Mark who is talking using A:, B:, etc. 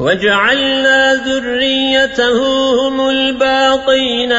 A: وجعلنا ذريته هم الباقين